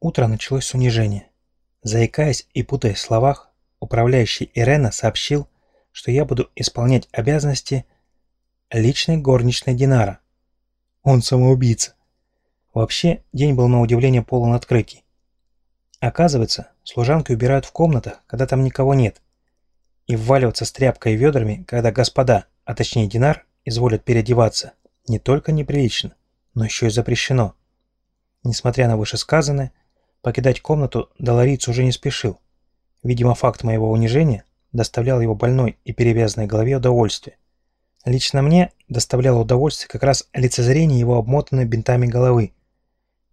Утро началось с унижения. Заикаясь и путаясь в словах, управляющий Ирена сообщил, что я буду исполнять обязанности личной горничной Динара. Он самоубийца. Вообще, день был на удивление полон открытий. Оказывается, служанки убирают в комнатах, когда там никого нет. И вваливаться с тряпкой и ведрами, когда господа, а точнее Динар, изволят переодеваться, не только неприлично, но еще и запрещено. Несмотря на вышесказанное, покидать комнату Долориц уже не спешил. Видимо, факт моего унижения доставлял его больной и перевязанной голове удовольствие. Лично мне доставляло удовольствие как раз лицезрение его обмотанной бинтами головы.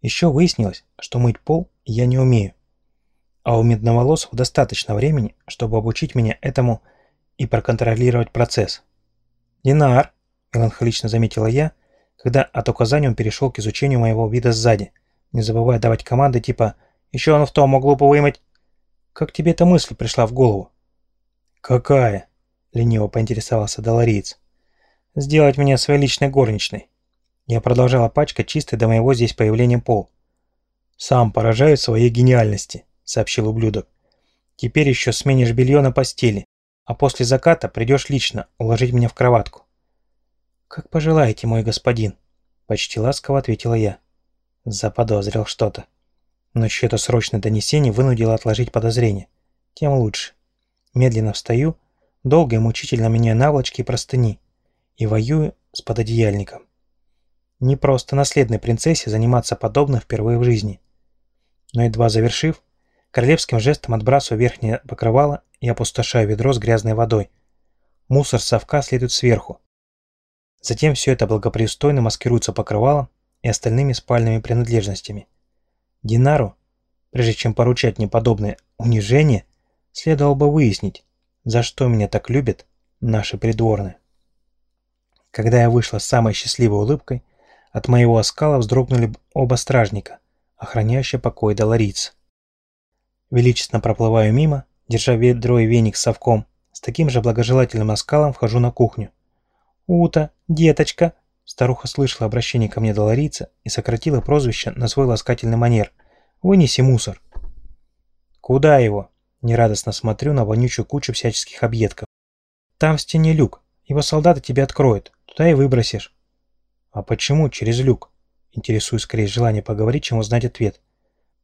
Еще выяснилось, что мыть пол я не умею. А у Медноволосов достаточно времени, чтобы обучить меня этому и проконтролировать процесс. «Динар», – меланхолично заметила я, когда от указания он перешел к изучению моего вида сзади – не забывая давать команды типа «Еще он в том, глупо вымыть». «Как тебе эта мысль пришла в голову?» «Какая?» — лениво поинтересовался Долориец. «Сделать меня своей личной горничной». Я продолжала пачкать чистый до моего здесь появления пол. «Сам поражаю своей гениальности», — сообщил ублюдок. «Теперь еще сменишь белье на постели, а после заката придешь лично уложить меня в кроватку». «Как пожелаете, мой господин», — почти ласково ответила я. Заподозрил что-то. Но чье-то срочное донесение вынудило отложить подозрение. Тем лучше. Медленно встаю, долго и мучительно меняю наволочки и простыни. И воюю с пододеяльником. Не просто наследной принцессе заниматься подобным впервые в жизни. Но едва завершив, королевским жестом отбрасываю верхнее покрывало и опустошаю ведро с грязной водой. Мусор совка следует сверху. Затем все это благопристойно маскируется покрывалом и остальными спальными принадлежностями. Динару, прежде чем поручать мне подобное унижение, следовало бы выяснить, за что меня так любят наши придворные. Когда я вышла с самой счастливой улыбкой, от моего оскала вздрогнули оба стражника, охраняющие покой Долориц. Величественно проплываю мимо, держа ведро и веник с совком, с таким же благожелательным оскалом вхожу на кухню. «Ута, деточка!» Старуха слышала обращение ко мне доларийца и сократила прозвище на свой ласкательный манер. «Вынеси мусор». «Куда его?» Нерадостно смотрю на вонючую кучу всяческих объедков. «Там в стене люк. Его солдаты тебе откроют. Туда и выбросишь». «А почему через люк?» Интересуюсь скорее желание поговорить, чем узнать ответ.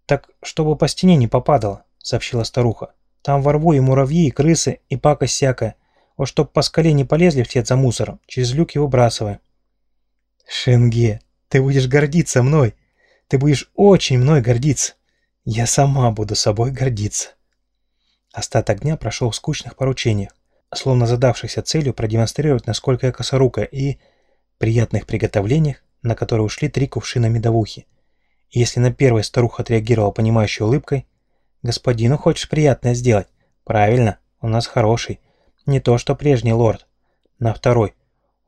«Так, чтобы по стене не попадало», — сообщила старуха. «Там во рву и муравьи, и крысы, и пакость всякая. Вот чтоб по скале не полезли вслед за мусором, через люк его бросаем». Шенге, ты будешь гордиться мной. Ты будешь очень мной гордиться. Я сама буду собой гордиться. Остаток дня прошел в скучных поручениях, словно задавшихся целью продемонстрировать, насколько я косорукая, и приятных приготовлениях, на которые ушли три кувшина медовухи. И если на первой старуха отреагировала понимающей улыбкой, «Господину хочешь приятное сделать? Правильно, у нас хороший. Не то, что прежний лорд». На второй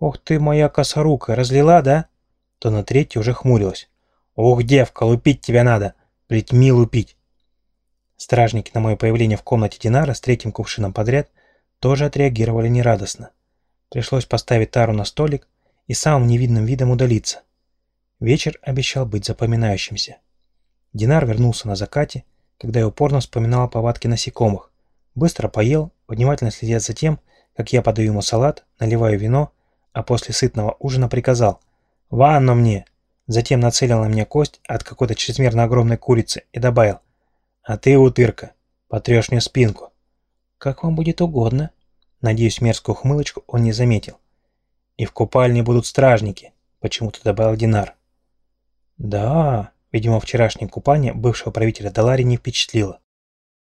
«Ох ты моя косорука, разлила, да?» То на третьей уже хмурилась. «Ох, девка, лупить тебя надо! Плетьми лупить!» Стражники на мое появление в комнате Динара с третьим кувшином подряд тоже отреагировали нерадостно. Пришлось поставить тару на столик и самым невидным видом удалиться. Вечер обещал быть запоминающимся. Динар вернулся на закате, когда я упорно вспоминал повадки насекомых. Быстро поел, внимательно следя за тем, как я подаю ему салат, наливаю вино а после сытного ужина приказал «Ванну мне!» Затем нацелил на меня кость от какой-то чрезмерно огромной курицы и добавил «А ты, утырка, потрешь мне спинку». «Как вам будет угодно». Надеюсь, мерзкую хмылочку он не заметил. «И в купальне будут стражники», — почему-то добавил Динар. «Да, видимо, вчерашнее купание бывшего правителя Далари не впечатлило.